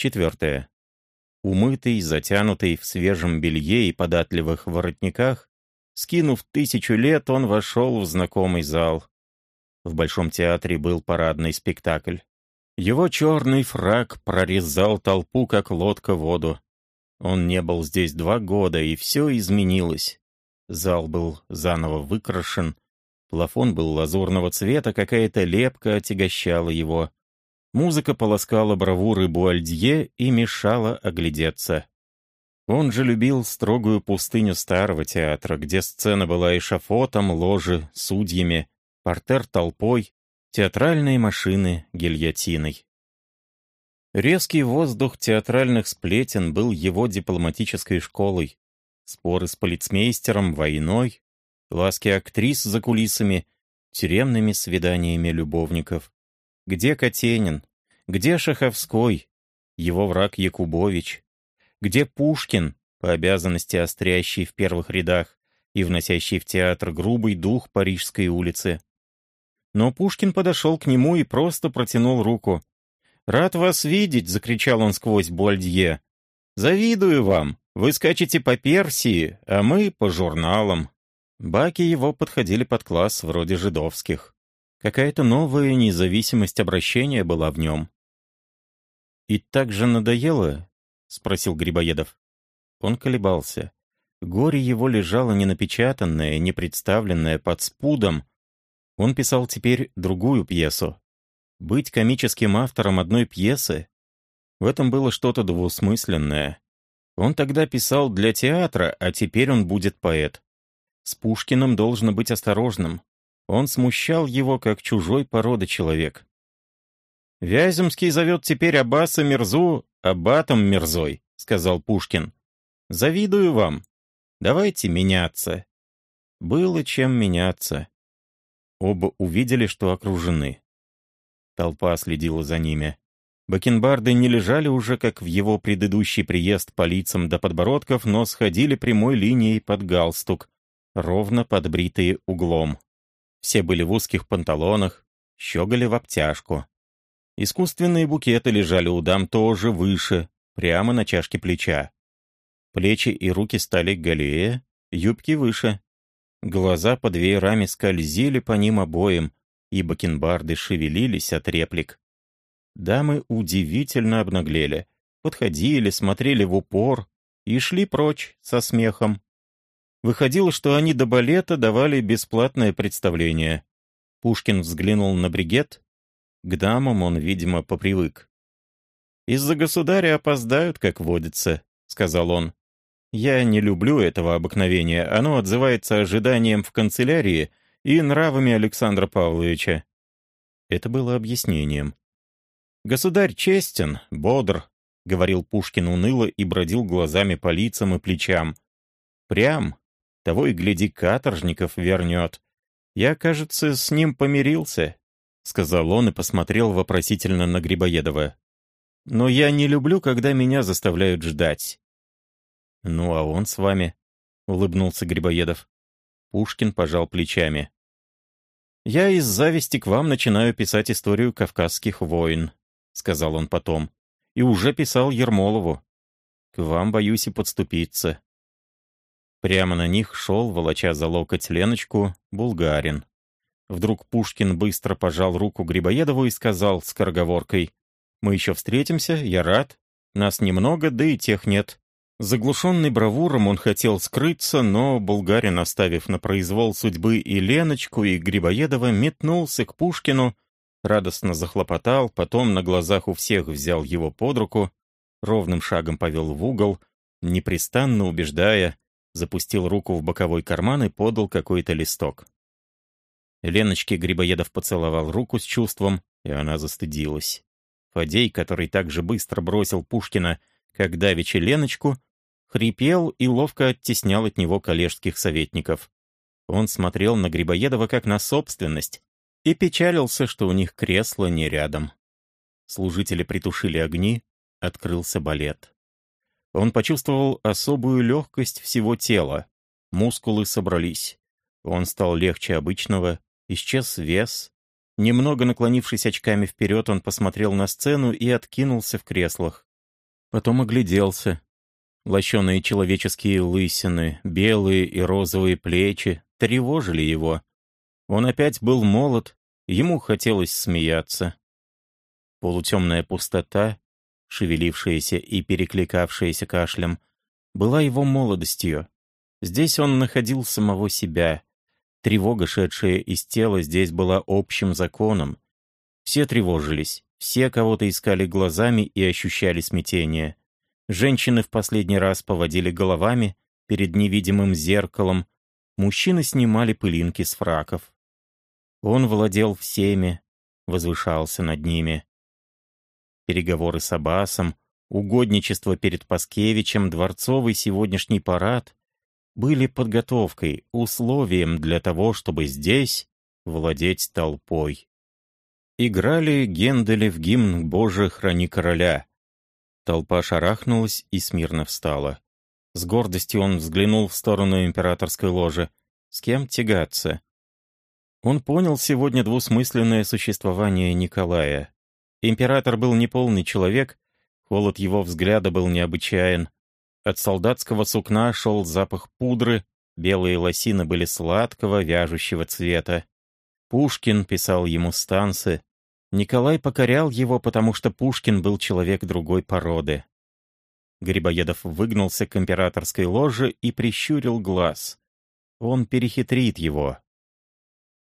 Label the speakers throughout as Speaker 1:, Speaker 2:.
Speaker 1: Четвертое. Умытый, затянутый в свежем белье и податливых воротниках, скинув тысячу лет, он вошел в знакомый зал. В Большом театре был парадный спектакль. Его черный фраг прорезал толпу, как лодка воду. Он не был здесь два года, и все изменилось. Зал был заново выкрашен, плафон был лазурного цвета, какая-то лепка отягощала его. Музыка полоскала бравуры Буальдье и мешала оглядеться. Он же любил строгую пустыню старого театра, где сцена была эшафотом, ложи, судьями, портер толпой, театральные машины гильотиной. Резкий воздух театральных сплетен был его дипломатической школой. Споры с полицмейстером, войной, ласки актрис за кулисами, тюремными свиданиями любовников. Где Катенин? Где Шаховской? Его враг Якубович? Где Пушкин, по обязанности острящий в первых рядах и вносящий в театр грубый дух Парижской улицы? Но Пушкин подошел к нему и просто протянул руку. «Рад вас видеть!» — закричал он сквозь Буальдье. «Завидую вам! Вы скачете по Персии, а мы по журналам». Баки его подходили под класс вроде жидовских. Какая-то новая независимость обращения была в нем. «И так же надоело?» — спросил Грибоедов. Он колебался. Горе его лежало не напечатанное, не представленное под спудом. Он писал теперь другую пьесу. Быть комическим автором одной пьесы — в этом было что-то двусмысленное. Он тогда писал для театра, а теперь он будет поэт. С Пушкиным должно быть осторожным. Он смущал его, как чужой породы человек. «Вяземский зовет теперь Аббаса Мирзу Аббатом Мирзой», — сказал Пушкин. «Завидую вам. Давайте меняться». Было чем меняться. Оба увидели, что окружены. Толпа следила за ними. Бакенбарды не лежали уже, как в его предыдущий приезд по лицам до подбородков, но сходили прямой линией под галстук, ровно подбритые углом. Все были в узких панталонах, щеголи в обтяжку. Искусственные букеты лежали у дам тоже выше, прямо на чашке плеча. Плечи и руки стали голее, юбки выше. Глаза под веерами скользили по ним обоим, и бакенбарды шевелились от реплик. Дамы удивительно обнаглели, подходили, смотрели в упор и шли прочь со смехом. Выходило, что они до балета давали бесплатное представление. Пушкин взглянул на бригет. К дамам он, видимо, попривык. «Из-за государя опоздают, как водится», — сказал он. «Я не люблю этого обыкновения. Оно отзывается ожиданием в канцелярии и нравами Александра Павловича». Это было объяснением. «Государь честен, бодр», — говорил Пушкин уныло и бродил глазами по лицам и плечам. «Прям, того и гляди, каторжников вернет. Я, кажется, с ним помирился», — сказал он и посмотрел вопросительно на Грибоедова. «Но я не люблю, когда меня заставляют ждать». «Ну, а он с вами?» — улыбнулся Грибоедов. Пушкин пожал плечами. «Я из зависти к вам начинаю писать историю кавказских войн», — сказал он потом. «И уже писал Ермолову. К вам боюсь и подступиться. Прямо на них шел, волоча за локоть Леночку, булгарин. Вдруг Пушкин быстро пожал руку Грибоедову и сказал с корговоркой, «Мы еще встретимся, я рад. Нас немного, да и тех нет». Заглушенный бравуром он хотел скрыться, но булгарин, оставив на произвол судьбы и Леночку, и Грибоедова, метнулся к Пушкину, радостно захлопотал, потом на глазах у всех взял его под руку, ровным шагом повел в угол, непрестанно убеждая, запустил руку в боковой карман и подал какой-то листок. Леночке Грибоедов поцеловал руку с чувством, и она застыдилась. Фадей, который так же быстро бросил Пушкина, как давеча Леночку, хрипел и ловко оттеснял от него коллежских советников. Он смотрел на Грибоедова как на собственность и печалился, что у них кресло не рядом. Служители притушили огни, открылся балет. Он почувствовал особую легкость всего тела. Мускулы собрались. Он стал легче обычного, исчез вес. Немного наклонившись очками вперед, он посмотрел на сцену и откинулся в креслах. Потом огляделся. Лощеные человеческие лысины, белые и розовые плечи тревожили его. Он опять был молод, ему хотелось смеяться. Полутемная пустота, шевелившаяся и перекликавшаяся кашлем, была его молодостью. Здесь он находил самого себя. Тревога, шедшая из тела, здесь была общим законом. Все тревожились, все кого-то искали глазами и ощущали смятение. Женщины в последний раз поводили головами перед невидимым зеркалом, мужчины снимали пылинки с фраков. Он владел всеми, возвышался над ними. Переговоры с Аббасом, угодничество перед Паскевичем, дворцовый сегодняшний парад были подготовкой, условием для того, чтобы здесь владеть толпой. Играли Гендели в гимн «Боже, храни короля», Толпа шарахнулась и смирно встала. С гордостью он взглянул в сторону императорской ложи. С кем тягаться? Он понял сегодня двусмысленное существование Николая. Император был неполный человек, холод его взгляда был необычайен. От солдатского сукна шел запах пудры, белые лосины были сладкого, вяжущего цвета. Пушкин писал ему станцы, Николай покорял его, потому что Пушкин был человек другой породы. Грибоедов выгнулся к императорской ложе и прищурил глаз. Он перехитрит его.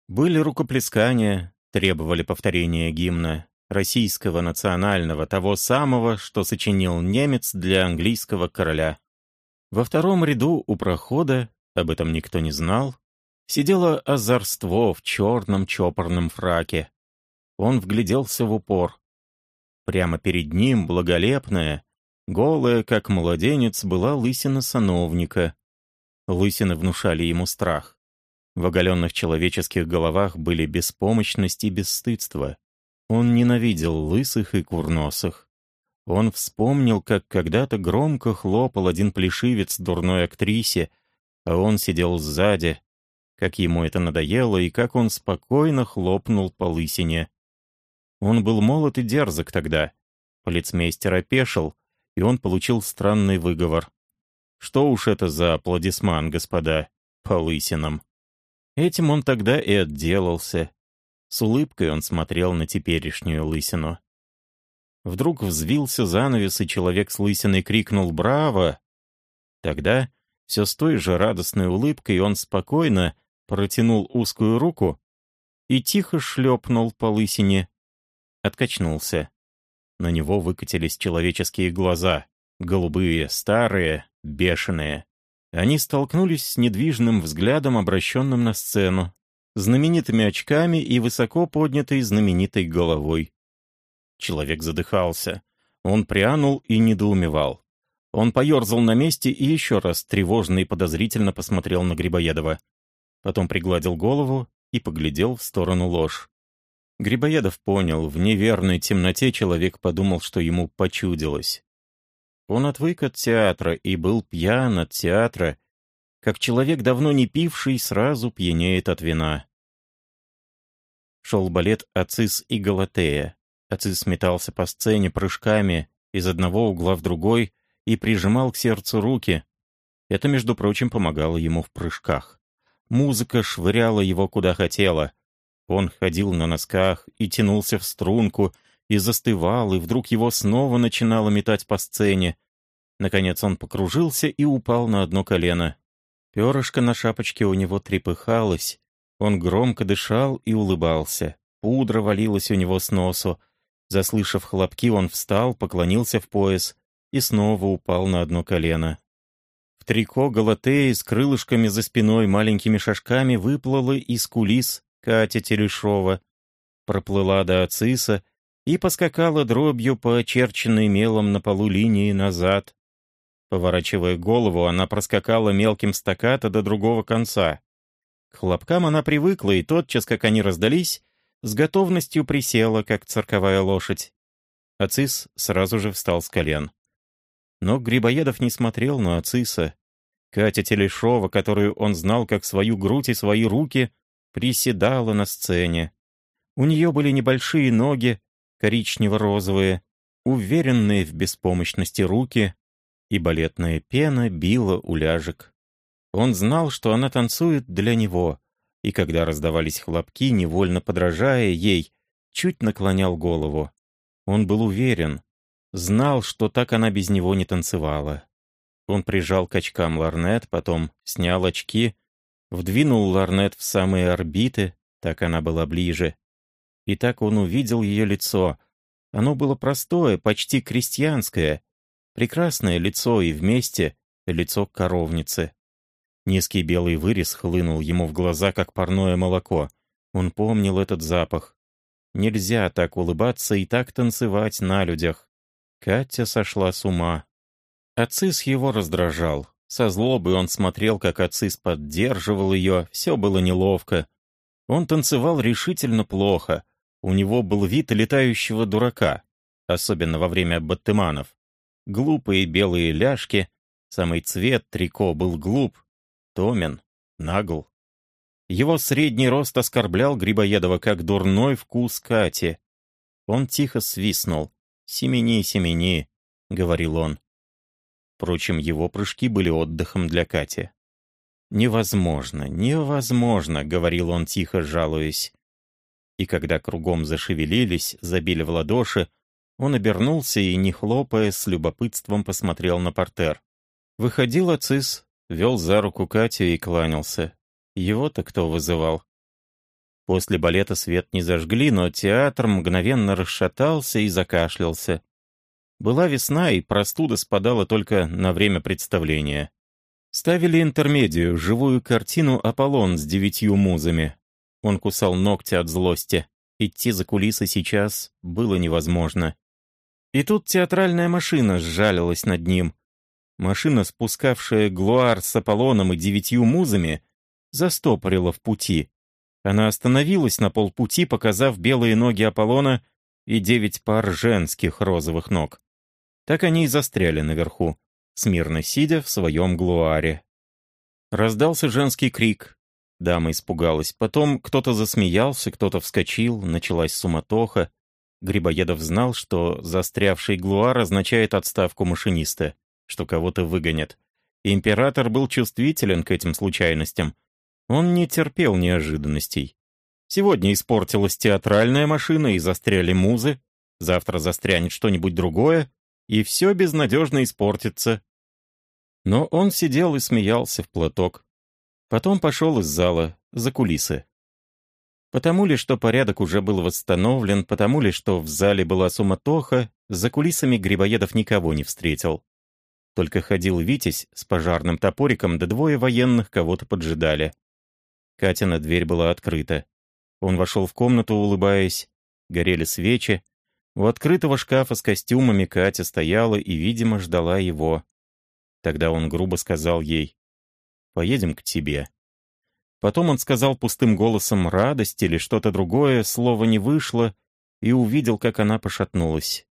Speaker 1: Были рукоплескания, требовали повторения гимна, российского национального, того самого, что сочинил немец для английского короля. Во втором ряду у прохода, об этом никто не знал, сидело озорство в черном чопорном фраке. Он вгляделся в упор. Прямо перед ним, благолепная, голая, как младенец, была лысина сановника. Лысины внушали ему страх. В оголенных человеческих головах были беспомощность и бесстыдство. Он ненавидел лысых и курносых. Он вспомнил, как когда-то громко хлопал один плешивец дурной актрисе, а он сидел сзади, как ему это надоело и как он спокойно хлопнул по лысине. Он был молод и дерзок тогда. Полицмейстер опешил, и он получил странный выговор. Что уж это за аплодисман, господа, по лысинам. Этим он тогда и отделался. С улыбкой он смотрел на теперешнюю лысину. Вдруг взвился занавес, и человек с лысиной крикнул «Браво!». Тогда, все с той же радостной улыбкой, он спокойно протянул узкую руку и тихо шлепнул по лысине откачнулся. На него выкатились человеческие глаза, голубые, старые, бешеные. Они столкнулись с недвижным взглядом, обращенным на сцену, знаменитыми очками и высоко поднятой знаменитой головой. Человек задыхался. Он прянул и недоумевал. Он поерзал на месте и еще раз тревожно и подозрительно посмотрел на Грибоедова. Потом пригладил голову и поглядел в сторону ложь. Грибоедов понял, в неверной темноте человек подумал, что ему почудилось. Он отвык от театра и был пьян от театра, как человек, давно не пивший, сразу пьянеет от вина. Шел балет «Ацис и Галатея». Ацис метался по сцене прыжками из одного угла в другой и прижимал к сердцу руки. Это, между прочим, помогало ему в прыжках. Музыка швыряла его куда хотела — он ходил на носках и тянулся в струнку, и застывал, и вдруг его снова начинало метать по сцене. Наконец он покружился и упал на одно колено. Перышко на шапочке у него трепыхалось. Он громко дышал и улыбался. Пудра валилась у него с носу. Заслышав хлопки, он встал, поклонился в пояс и снова упал на одно колено. В трико Галатеи с крылышками за спиной маленькими шажками выплыла из кулис Катя Телешова, проплыла до Ациса и поскакала дробью по очерченной мелом на полу линии назад. Поворачивая голову, она проскакала мелким стаката до другого конца. К хлопкам она привыкла, и тотчас, как они раздались, с готовностью присела, как цирковая лошадь. Ацис сразу же встал с колен. Но Грибоедов не смотрел на Ациса. Катя Телешова, которую он знал как свою грудь и свои руки, приседала на сцене. У нее были небольшие ноги, коричнево-розовые. уверенные в беспомощности руки, и балетная пена била у ляжек. Он знал, что она танцует для него, и когда раздавались хлопки, невольно подражая ей, чуть наклонял голову. Он был уверен, знал, что так она без него не танцевала. Он прижал к очкам ларнет, потом снял очки, вдвинул ларнет в самые орбиты, так она была ближе. И так он увидел ее лицо. Оно было простое, почти крестьянское, прекрасное лицо и вместе лицо коровницы. Низкий белый вырез хлынул ему в глаза, как парное молоко. Он помнил этот запах. Нельзя так улыбаться и так танцевать на людях. Катя сошла с ума. Ацис его раздражал. Со злобой он смотрел, как Ацис поддерживал ее, все было неловко. Он танцевал решительно плохо. У него был вид летающего дурака, особенно во время баттеманов. Глупые белые ляжки, самый цвет трико был глуп, томен, нагл. Его средний рост оскорблял Грибоедова как дурной вкус Кати. Он тихо свистнул. «Семени, семени», — говорил он. Впрочем, его прыжки были отдыхом для Кати. «Невозможно, невозможно», — говорил он тихо, жалуясь. И когда кругом зашевелились, забили в ладоши, он обернулся и, не хлопая, с любопытством посмотрел на портер. Выходил Ацис, вел за руку Катю и кланялся. Его-то кто вызывал? После балета свет не зажгли, но театр мгновенно расшатался и закашлялся. Была весна, и простуда спадала только на время представления. Ставили интермедию, живую картину «Аполлон» с девятью музами. Он кусал ногти от злости. Идти за кулисы сейчас было невозможно. И тут театральная машина сжалилась над ним. Машина, спускавшая глуар с Аполлоном и девятью музами, застопорила в пути. Она остановилась на полпути, показав белые ноги Аполлона и девять пар женских розовых ног. Так они и застряли наверху, смирно сидя в своем глуаре. Раздался женский крик. Дама испугалась. Потом кто-то засмеялся, кто-то вскочил, началась суматоха. Грибоедов знал, что застрявший глуар означает отставку машиниста, что кого-то выгонят. Император был чувствителен к этим случайностям. Он не терпел неожиданностей. Сегодня испортилась театральная машина и застряли музы, завтра застрянет что-нибудь другое, и все безнадежно испортится. Но он сидел и смеялся в платок. Потом пошел из зала, за кулисы. Потому ли, что порядок уже был восстановлен, потому ли, что в зале была суматоха, за кулисами Грибоедов никого не встретил. Только ходил Витязь с пожарным топориком, да двое военных кого-то поджидали. Катина дверь была открыта. Он вошел в комнату, улыбаясь. Горели свечи, у открытого шкафа с костюмами Катя стояла и, видимо, ждала его. Тогда он грубо сказал ей «Поедем к тебе». Потом он сказал пустым голосом «радость» или что-то другое, слово не вышло, и увидел, как она пошатнулась.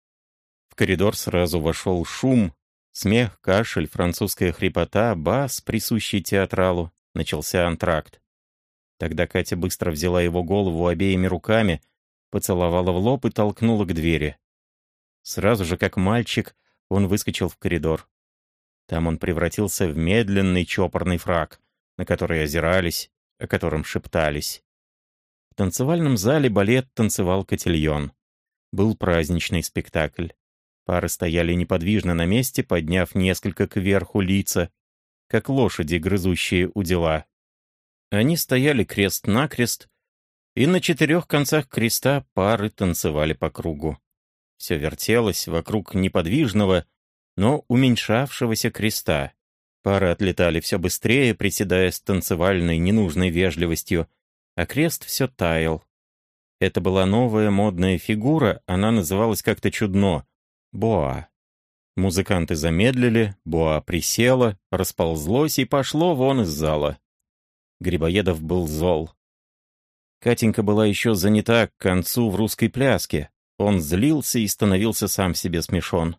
Speaker 1: В коридор сразу вошел шум, смех, кашель, французская хрипота, бас, присущий театралу. Начался антракт. Тогда Катя быстро взяла его голову обеими руками — поцеловала в лоб и толкнула к двери. Сразу же, как мальчик, он выскочил в коридор. Там он превратился в медленный чопорный фраг, на который озирались, о котором шептались. В танцевальном зале балет танцевал котельон. Был праздничный спектакль. Пары стояли неподвижно на месте, подняв несколько кверху лица, как лошади, грызущие у дела. Они стояли крест-накрест, и на четырех концах креста пары танцевали по кругу. Все вертелось вокруг неподвижного, но уменьшавшегося креста. Пары отлетали все быстрее, приседая с танцевальной ненужной вежливостью, а крест все таял. Это была новая модная фигура, она называлась как-то чудно — боа. Музыканты замедлили, боа присела, расползлось и пошло вон из зала. Грибоедов был зол. Катенька была еще занята к концу в русской пляске. Он злился и становился сам себе смешон.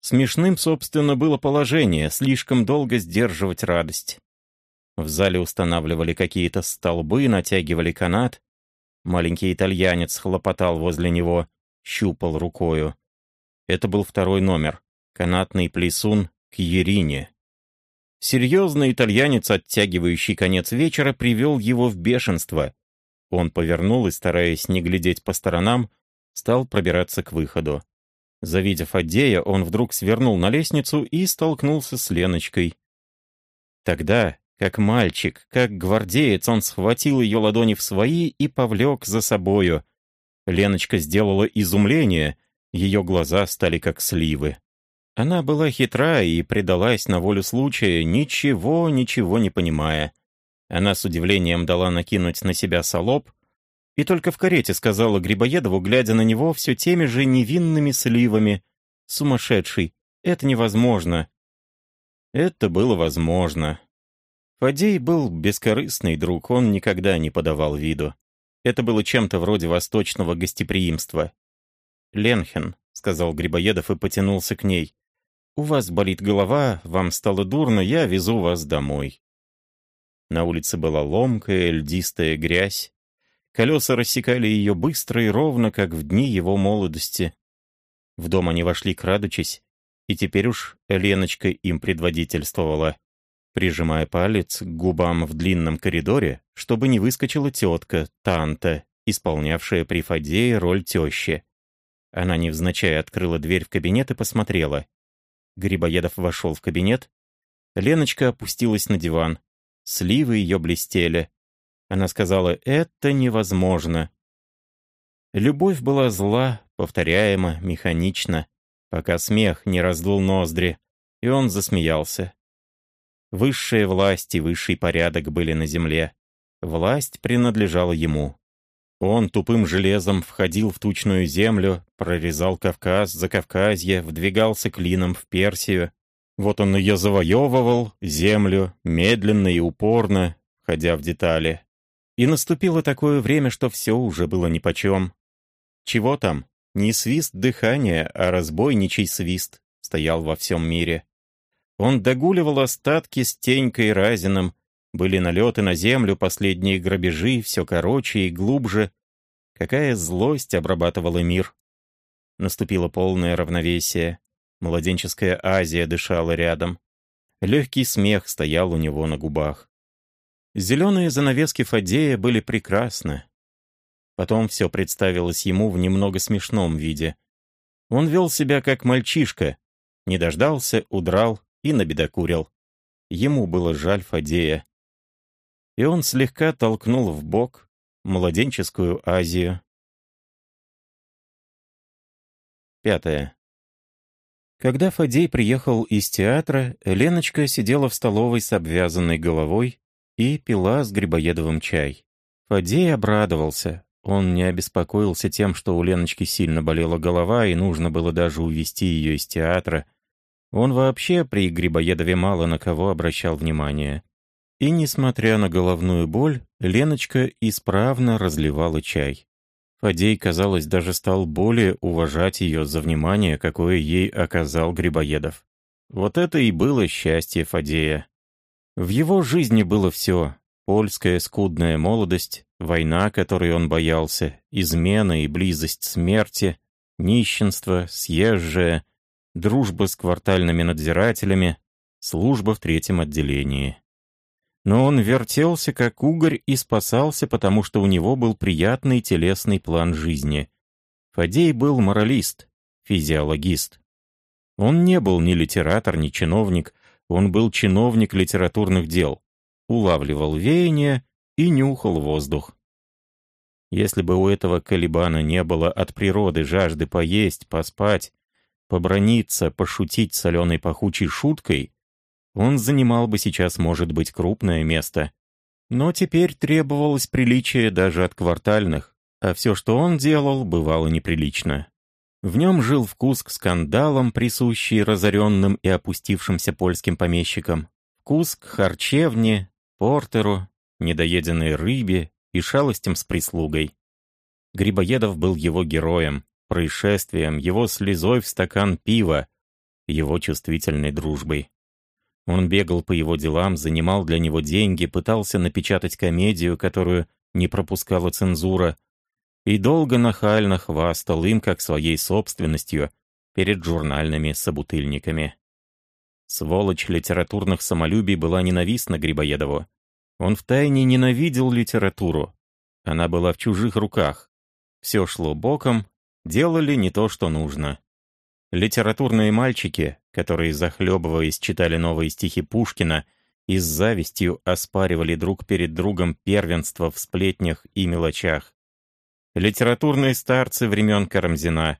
Speaker 1: Смешным, собственно, было положение, слишком долго сдерживать радость. В зале устанавливали какие-то столбы, натягивали канат. Маленький итальянец хлопотал возле него, щупал рукою. Это был второй номер. Канатный плесун к Ерине. Серьезный итальянец, оттягивающий конец вечера, привел его в бешенство. Он повернул и, стараясь не глядеть по сторонам, стал пробираться к выходу. Завидев Аддея, он вдруг свернул на лестницу и столкнулся с Леночкой. Тогда, как мальчик, как гвардеец, он схватил ее ладони в свои и повлек за собою. Леночка сделала изумление, ее глаза стали как сливы. Она была хитра и предалась на волю случая, ничего, ничего не понимая. Она с удивлением дала накинуть на себя солоб, и только в карете сказала Грибоедову, глядя на него все теми же невинными сливами. «Сумасшедший! Это невозможно!» Это было возможно. Фадей был бескорыстный друг, он никогда не подавал виду. Это было чем-то вроде восточного гостеприимства. «Ленхен», — сказал Грибоедов и потянулся к ней. «У вас болит голова, вам стало дурно, я везу вас домой». На улице была ломкая, льдистая грязь. Колеса рассекали ее быстро и ровно, как в дни его молодости. В дом они вошли, крадучись, и теперь уж Леночка им предводительствовала, прижимая палец к губам в длинном коридоре, чтобы не выскочила тетка, Танта, исполнявшая при Фадее роль тещи. Она невзначай открыла дверь в кабинет и посмотрела. Грибоедов вошел в кабинет. Леночка опустилась на диван. Сливы ее блестели. Она сказала, это невозможно. Любовь была зла, повторяема, механична, пока смех не раздул ноздри, и он засмеялся. Высшая власть и высший порядок были на земле. Власть принадлежала ему. Он тупым железом входил в тучную землю, прорезал Кавказ, Закавказье, вдвигался клином в Персию. Вот он ее завоевывал, землю, медленно и упорно, входя в детали. И наступило такое время, что все уже было нипочем. Чего там? Не свист дыхания, а разбойничий свист стоял во всем мире. Он догуливал остатки с Тенькой Разином, были налеты на землю, последние грабежи, все короче и глубже. Какая злость обрабатывала мир. Наступило полное равновесие. Младенческая Азия дышала рядом. Легкий смех стоял у него на губах. Зеленые занавески Фадея были прекрасны. Потом все представилось ему в немного смешном виде. Он вел себя как мальчишка, не дождался, удрал и набедокурил. Ему было жаль Фадея и он слегка толкнул в бок младенческую Азию. Пятое. Когда Фадей приехал из театра, Леночка сидела в столовой с обвязанной головой и пила с Грибоедовым чай. Фадей обрадовался. Он не обеспокоился тем, что у Леночки сильно болела голова и нужно было даже увезти ее из театра. Он вообще при Грибоедове мало на кого обращал внимание. И, несмотря на головную боль, Леночка исправно разливала чай. Фадей, казалось, даже стал более уважать ее за внимание, какое ей оказал Грибоедов. Вот это и было счастье Фадея. В его жизни было все — польская скудная молодость, война, которой он боялся, измена и близость смерти, нищенство, съезжая, дружба с квартальными надзирателями, служба в третьем отделении. Но он вертелся как угорь и спасался, потому что у него был приятный телесный план жизни. Фадей был моралист, физиологист. Он не был ни литератор, ни чиновник, он был чиновник литературных дел, улавливал веяния и нюхал воздух. Если бы у этого Калибана не было от природы жажды поесть, поспать, поброниться, пошутить соленой пахучей шуткой, он занимал бы сейчас, может быть, крупное место. Но теперь требовалось приличие даже от квартальных, а все, что он делал, бывало неприлично. В нем жил вкус к скандалам, присущий разоренным и опустившимся польским помещикам, вкус к харчевне, портеру, недоеденной рыбе и шалостям с прислугой. Грибоедов был его героем, происшествием, его слезой в стакан пива, его чувствительной дружбой. Он бегал по его делам, занимал для него деньги, пытался напечатать комедию, которую не пропускала цензура, и долго нахально хвастал им как своей собственностью, перед журнальными собутыльниками. Сволочь литературных самолюбий была ненавистна Грибоедову. Он втайне ненавидел литературу. Она была в чужих руках. Все шло боком, делали не то, что нужно. Литературные мальчики, которые, захлебываясь, читали новые стихи Пушкина и с завистью оспаривали друг перед другом первенство в сплетнях и мелочах. Литературные старцы времен Карамзина,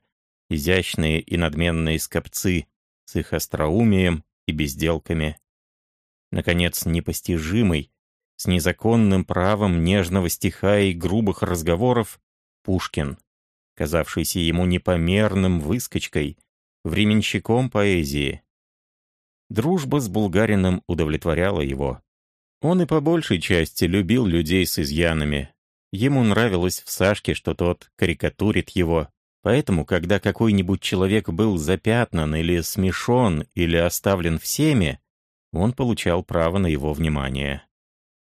Speaker 1: изящные и надменные скопцы с их остроумием и безделками. Наконец, непостижимый, с незаконным правом нежного стиха и грубых разговоров, Пушкин, казавшийся ему непомерным выскочкой, временщиком поэзии. Дружба с булгарином удовлетворяла его. Он и по большей части любил людей с изъянами. Ему нравилось в Сашке, что тот карикатурит его. Поэтому, когда какой-нибудь человек был запятнан или смешон или оставлен всеми, он получал право на его внимание.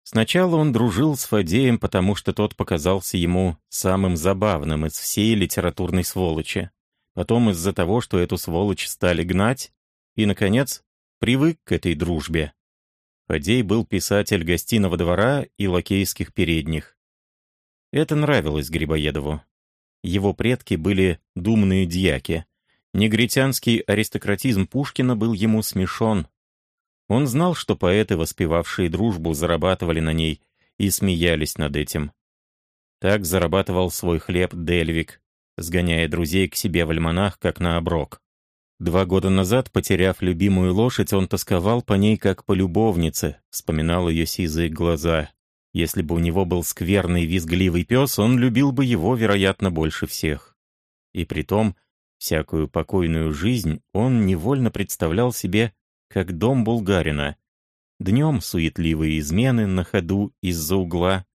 Speaker 1: Сначала он дружил с Фадеем, потому что тот показался ему самым забавным из всей литературной сволочи потом из-за того, что эту сволочь стали гнать, и, наконец, привык к этой дружбе. Фадей был писатель гостиного двора и лакейских передних. Это нравилось Грибоедову. Его предки были думные дьяки. Негритянский аристократизм Пушкина был ему смешон. Он знал, что поэты, воспевавшие дружбу, зарабатывали на ней и смеялись над этим. Так зарабатывал свой хлеб Дельвик, сгоняя друзей к себе в альманах, как на оброк. Два года назад, потеряв любимую лошадь, он тосковал по ней как по любовнице, вспоминал ее сизые глаза. Если бы у него был скверный визгливый пес, он любил бы его, вероятно, больше всех. И притом, всякую покойную жизнь он невольно представлял себе как дом булгарина. Днем суетливые измены на ходу из-за угла,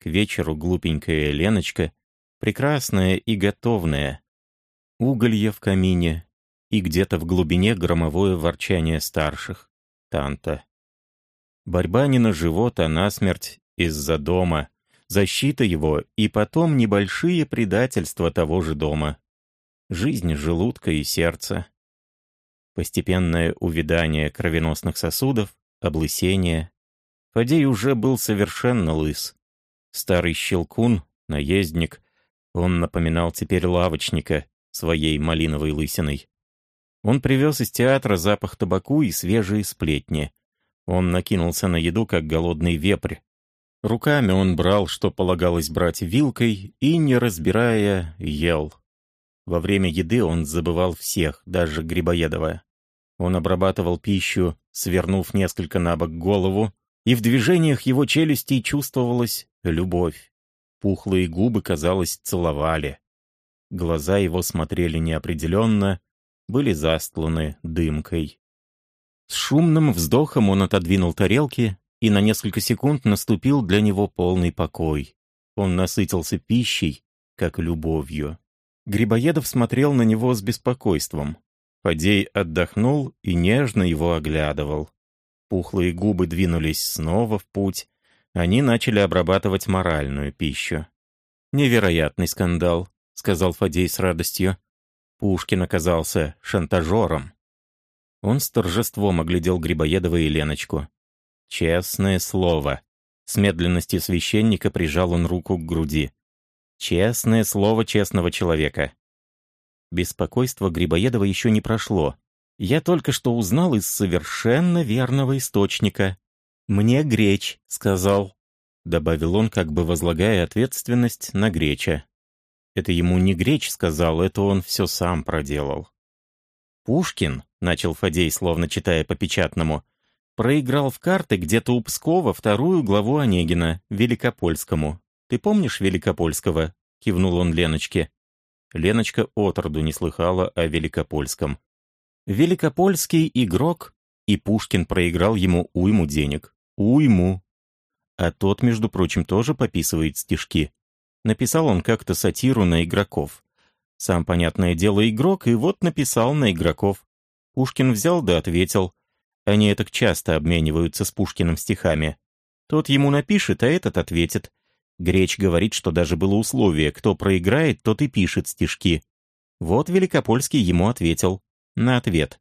Speaker 1: к вечеру глупенькая Леночка, прекрасное и готовное. Уголье в камине и где-то в глубине громовое ворчание старших. Танта. Борьба не на живот, а на смерть из-за дома. Защита его и потом небольшие предательства того же дома. Жизнь желудка и сердца. Постепенное увядание кровеносных сосудов, облысение. Фадей уже был совершенно лыс. Старый щелкун, наездник, он напоминал теперь лавочника своей малиновой лысиной. Он привез из театра запах табаку и свежие сплетни. Он накинулся на еду, как голодный вепрь. Руками он брал, что полагалось брать вилкой, и, не разбирая, ел. Во время еды он забывал всех, даже Грибоедова. Он обрабатывал пищу, свернув несколько на бок голову, и в движениях его челюстей чувствовалась любовь. Пухлые губы, казалось, целовали. Глаза его смотрели неопределенно, были застланы дымкой. С шумным вздохом он отодвинул тарелки, и на несколько секунд наступил для него полный покой. Он насытился пищей, как любовью. Грибоедов смотрел на него с беспокойством. Фадей отдохнул и нежно его оглядывал. Пухлые губы двинулись снова в путь, они начали обрабатывать моральную пищу. «Невероятный скандал», — сказал Фадей с радостью. Пушкин оказался шантажером. Он с торжеством оглядел Грибоедова и Леночку. «Честное слово». С медленностью священника прижал он руку к груди. «Честное слово честного человека». Беспокойство Грибоедова еще не прошло. Я только что узнал из совершенно верного источника. «Мне греч», — сказал. Добавил он, как бы возлагая ответственность на греча. Это ему не греч сказал, это он все сам проделал. «Пушкин», — начал Фадей, словно читая по печатному, проиграл в карты где-то у Пскова вторую главу Онегина, Великопольскому. «Ты помнишь Великопольского?» — кивнул он Леночке. Леночка отроду не слыхала о Великопольском. Великопольский игрок, и Пушкин проиграл ему уйму денег. Уйму. А тот, между прочим, тоже пописывает стишки. Написал он как-то сатиру на игроков. Сам, понятное дело, игрок, и вот написал на игроков. Пушкин взял да ответил. Они это часто обмениваются с Пушкиным стихами. Тот ему напишет, а этот ответит. Греч говорит, что даже было условие, кто проиграет, тот и пишет стишки. Вот Великопольский ему ответил. На ответ.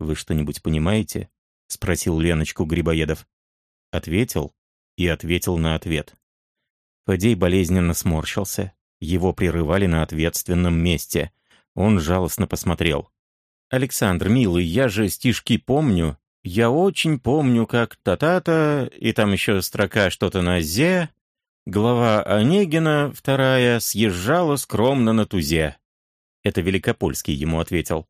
Speaker 1: «Вы что-нибудь понимаете?» — спросил Леночку Грибоедов. Ответил и ответил на ответ. Фадей болезненно сморщился. Его прерывали на ответственном месте. Он жалостно посмотрел. «Александр, милый, я же стишки помню. Я очень помню, как та-та-та, и там еще строка что-то на «зе». Глава Онегина, вторая, съезжала скромно на тузе. Это Великопольский ему ответил.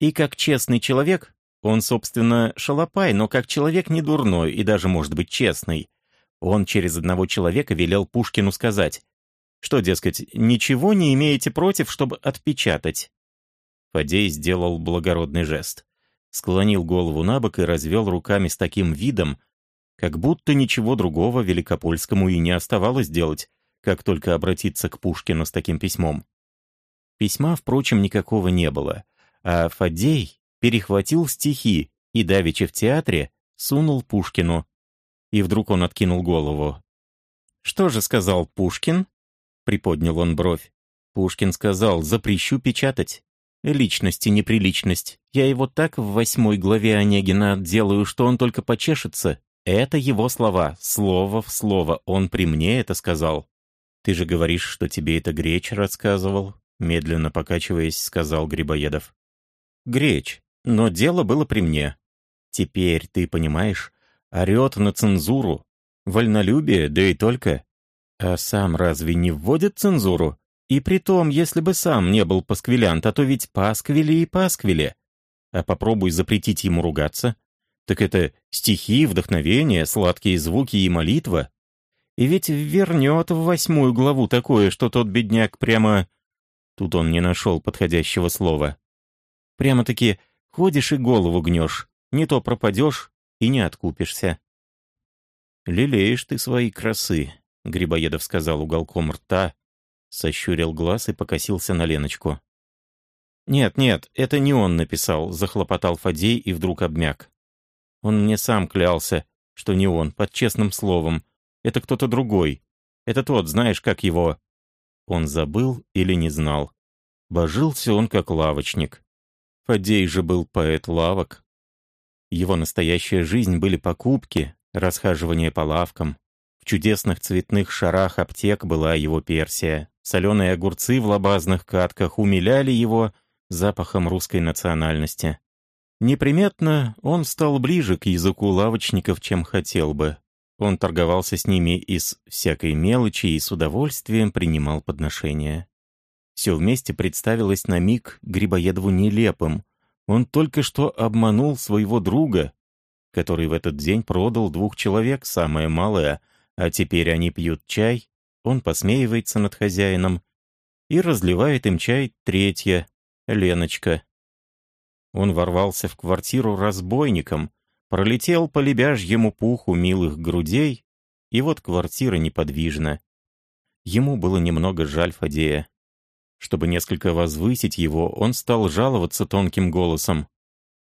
Speaker 1: И как честный человек, он, собственно, шалопай, но как человек не дурной и даже, может быть, честный, он через одного человека велел Пушкину сказать, что, дескать, ничего не имеете против, чтобы отпечатать. Фадей сделал благородный жест. Склонил голову на бок и развел руками с таким видом, как будто ничего другого Великопольскому и не оставалось делать, как только обратиться к Пушкину с таким письмом. Письма, впрочем, никакого не было, а Фадей перехватил стихи и, давеча в театре, сунул Пушкину. И вдруг он откинул голову. «Что же сказал Пушкин?» — приподнял он бровь. Пушкин сказал, запрещу печатать. Личность и неприличность. Я его так в восьмой главе Онегина отделаю, что он только почешется. Это его слова, слово в слово. Он при мне это сказал. Ты же говоришь, что тебе это Греч рассказывал, медленно покачиваясь, сказал Грибоедов. Греч, но дело было при мне. Теперь, ты понимаешь, орет на цензуру. Вольнолюбие, да и только. А сам разве не вводит цензуру? И при том, если бы сам не был пасквилянт, а то ведь пасквили и пасквили. А попробуй запретить ему ругаться. Так это стихи, вдохновение, сладкие звуки и молитва. И ведь вернет в восьмую главу такое, что тот бедняк прямо... Тут он не нашел подходящего слова. Прямо-таки ходишь и голову гнешь. Не то пропадешь и не откупишься. «Лелеешь ты свои красы», — Грибоедов сказал уголком рта, Сощурил глаз и покосился на Леночку. «Нет, нет, это не он написал», — захлопотал Фадей и вдруг обмяк. «Он мне сам клялся, что не он, под честным словом. Это кто-то другой. Это тот, знаешь, как его...» Он забыл или не знал. Божился он как лавочник. Фадей же был поэт лавок. Его настоящая жизнь были покупки, расхаживание по лавкам. В чудесных цветных шарах аптек была его Персия. Соленые огурцы в лабазных катках умиляли его запахом русской национальности. Неприметно он стал ближе к языку лавочников, чем хотел бы. Он торговался с ними из всякой мелочи и с удовольствием принимал подношения. Все вместе представилось на миг Грибоедову нелепым. Он только что обманул своего друга, который в этот день продал двух человек, самое малое, а теперь они пьют чай он посмеивается над хозяином и разливает им чай третья, Леночка. Он ворвался в квартиру разбойником, пролетел по лебяжьему пуху милых грудей, и вот квартира неподвижна. Ему было немного жаль Фадея. Чтобы несколько возвысить его, он стал жаловаться тонким голосом.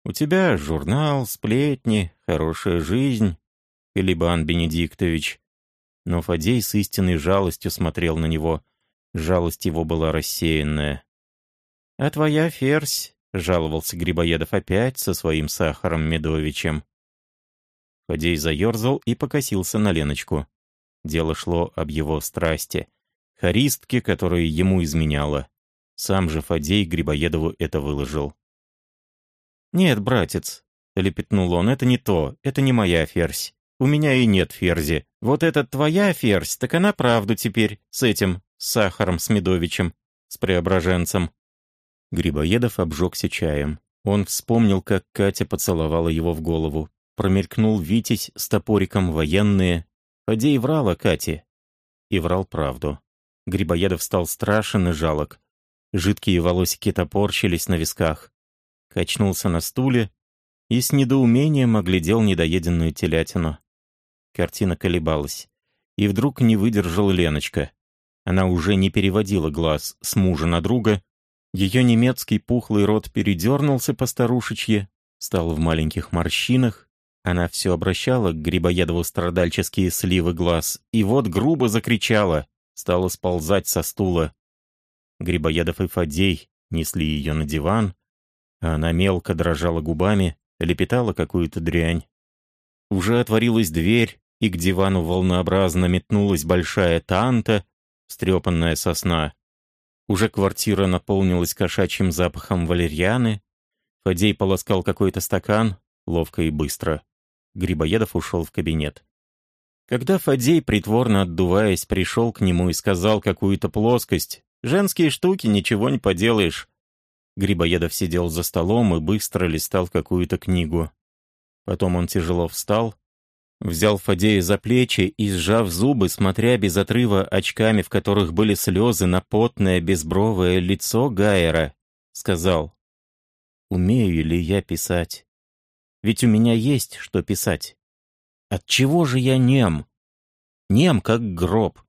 Speaker 1: «У тебя журнал, сплетни, хорошая жизнь, Филибан Бенедиктович. Но Фадей с истинной жалостью смотрел на него. Жалость его была рассеянная. «А твоя ферзь?» — жаловался Грибоедов опять со своим сахаром Медовичем. Фадей заерзал и покосился на Леночку. Дело шло об его страсти. Харистке, которая ему изменяла. Сам же Фадей Грибоедову это выложил. «Нет, братец», — лепетнул он, — «это не то, это не моя ферзь. У меня и нет ферзи. Вот эта твоя ферзь, так она правду теперь, с этим, с Сахаром Смедовичем, с Преображенцем». Грибоедов обжегся чаем. Он вспомнил, как Катя поцеловала его в голову. Промелькнул Витязь с топориком военные. Фадей врал о Кате. И врал правду. Грибоедов стал страшен и жалок. Жидкие волосики топорщились на висках. Качнулся на стуле и с недоумением оглядел недоеденную телятину. Картина колебалась. И вдруг не выдержала Леночка. Она уже не переводила глаз с мужа на друга. Ее немецкий пухлый рот передернулся по старушечье, стал в маленьких морщинах. Она все обращала к Грибоедову страдальческие сливы глаз, и вот грубо закричала, стала сползать со стула. Грибоедов и Фадей несли ее на диван, а она мелко дрожала губами, лепетала какую-то дрянь. Уже отворилась дверь, и к дивану волнообразно метнулась большая танта, стрепанная сосна. Уже квартира наполнилась кошачьим запахом валерьяны. Фадей полоскал какой-то стакан, ловко и быстро. Грибоедов ушел в кабинет. Когда Фадей, притворно отдуваясь, пришел к нему и сказал какую-то плоскость, «Женские штуки, ничего не поделаешь». Грибоедов сидел за столом и быстро листал какую-то книгу. Потом он тяжело встал, взял Фадея за плечи и, сжав зубы, смотря без отрыва очками, в которых были слезы, на потное безбровое лицо Гайера, сказал, «Умею ли я писать? Ведь у меня есть что писать. Отчего же я нем? Нем, как гроб.